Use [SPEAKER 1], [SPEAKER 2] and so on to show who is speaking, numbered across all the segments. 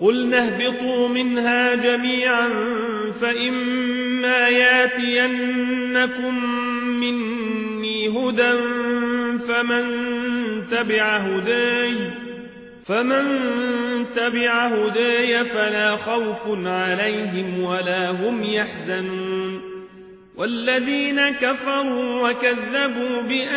[SPEAKER 1] قل نهبطوا منها جميعا فإما ياتينكم مني هدى فمن تبع هداي فمن تبع هداي فلا خوف عليهم ولا هم يحزنون. والذين كفروا وكذبوا بآياتنا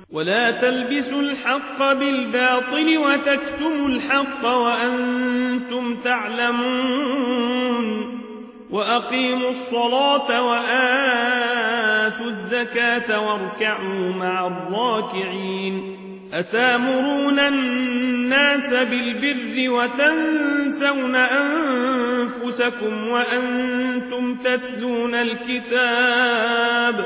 [SPEAKER 1] ولا تلبسوا الحق بالباطل وتكتموا الحق وأنتم تعلمون وأقيموا الصلاة وآتوا الزكاة واركعوا مع الراكعين أتامرون الناس بالبر وتنسون أنفسكم وأنتم تتلون الكتاب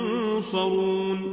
[SPEAKER 1] ينصرون